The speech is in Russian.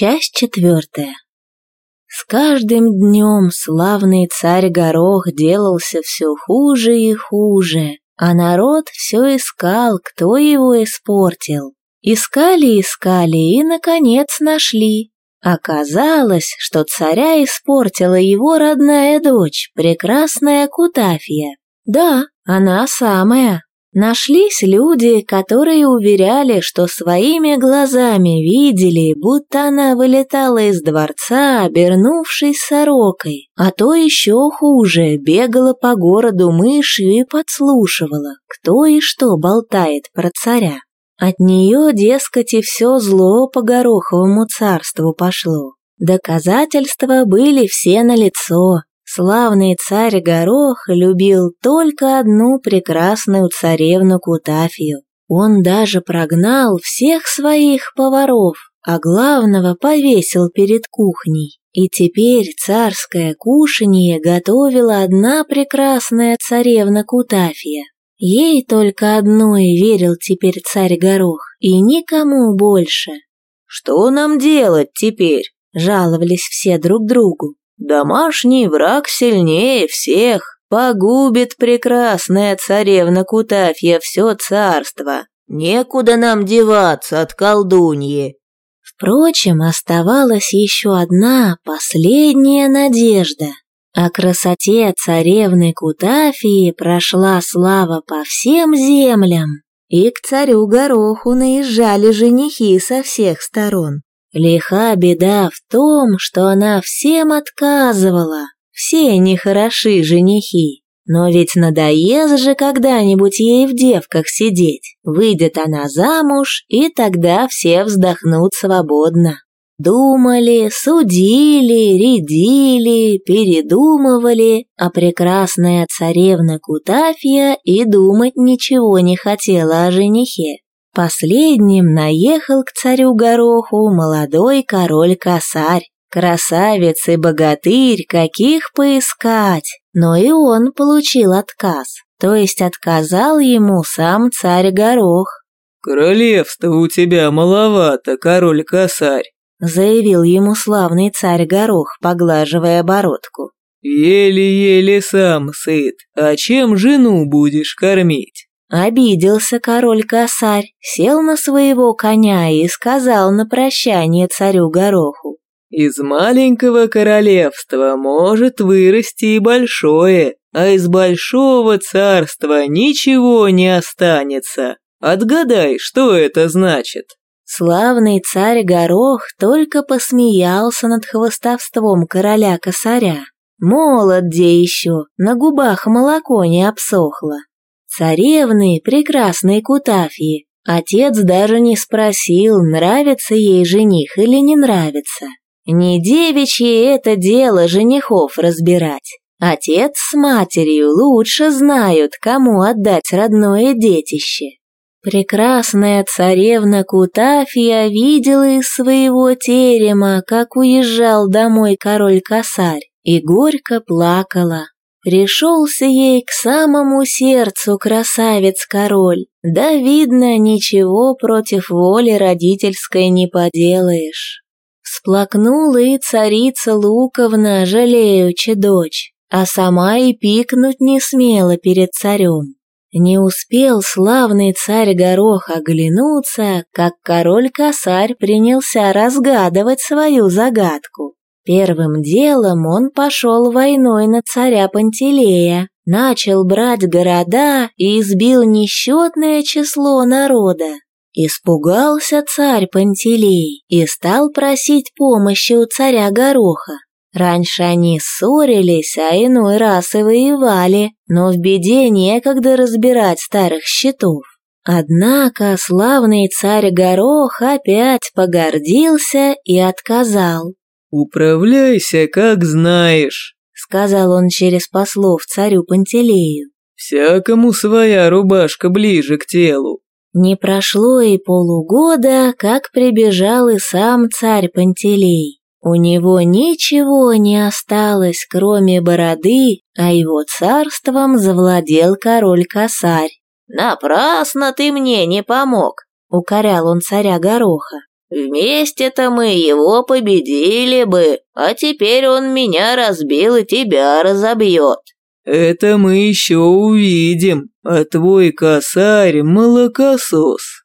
Часть четвертая. С каждым днем славный царь Горох делался все хуже и хуже, а народ все искал, кто его испортил. Искали-искали и, наконец, нашли. Оказалось, что царя испортила его родная дочь, прекрасная Кутафия. Да, она самая. Нашлись люди, которые уверяли, что своими глазами видели, будто она вылетала из дворца, обернувшись сорокой, а то еще хуже, бегала по городу мышью и подслушивала, кто и что болтает про царя. От нее, дескать, и все зло по Гороховому царству пошло. Доказательства были все налицо, Славный царь Горох любил только одну прекрасную царевну Кутафию. Он даже прогнал всех своих поваров, а главного повесил перед кухней. И теперь царское кушанье готовила одна прекрасная царевна Кутафия. Ей только одной верил теперь царь Горох, и никому больше. «Что нам делать теперь?» – жаловались все друг другу. Домашний враг сильнее всех, погубит прекрасная царевна Кутафья все царство. Некуда нам деваться от колдуньи. Впрочем, оставалась еще одна, последняя надежда. О красоте царевны Кутафии прошла слава по всем землям, и к царю Гороху наезжали женихи со всех сторон. Лиха беда в том, что она всем отказывала. Все нехороши женихи. Но ведь надоест же когда-нибудь ей в девках сидеть. Выйдет она замуж, и тогда все вздохнут свободно. Думали, судили, рядили, передумывали, а прекрасная царевна Кутафия и думать ничего не хотела о женихе. Последним наехал к царю Гороху молодой король-косарь. Красавец и богатырь, каких поискать, но и он получил отказ, то есть отказал ему сам царь Горох. «Королевства у тебя маловато, король-косарь», заявил ему славный царь Горох, поглаживая бородку. «Еле-еле сам сыт, а чем жену будешь кормить?» Обиделся король-косарь, сел на своего коня и сказал на прощание царю Гороху. «Из маленького королевства может вырасти и большое, а из большого царства ничего не останется. Отгадай, что это значит?» Славный царь Горох только посмеялся над хвостовством короля-косаря. Молод где еще, на губах молоко не обсохло. Царевны прекрасной Кутафьи. Отец даже не спросил, нравится ей жених или не нравится. Не девичье это дело женихов разбирать. Отец с матерью лучше знают, кому отдать родное детище. Прекрасная царевна Кутафия видела из своего терема, как уезжал домой король-косарь, и горько плакала. Пришелся ей к самому сердцу красавец-король, да, видно, ничего против воли родительской не поделаешь. Всплакнула и царица Луковна, жалеючи дочь, а сама и пикнуть не смела перед царем. Не успел славный царь Горох оглянуться, как король-косарь принялся разгадывать свою загадку. Первым делом он пошел войной на царя Пантелея, начал брать города и избил несчетное число народа. Испугался царь Пантелей и стал просить помощи у царя Гороха. Раньше они ссорились, а иной раз и воевали, но в беде некогда разбирать старых счетов. Однако славный царь Горох опять погордился и отказал. «Управляйся, как знаешь», — сказал он через послов царю Пантелею. «Всякому своя рубашка ближе к телу». Не прошло и полугода, как прибежал и сам царь Пантелей. У него ничего не осталось, кроме бороды, а его царством завладел король-косарь. «Напрасно ты мне не помог», — укорял он царя Гороха. Вместе-то мы его победили бы, а теперь он меня разбил и тебя разобьет». «Это мы еще увидим, а твой косарь – молокосос.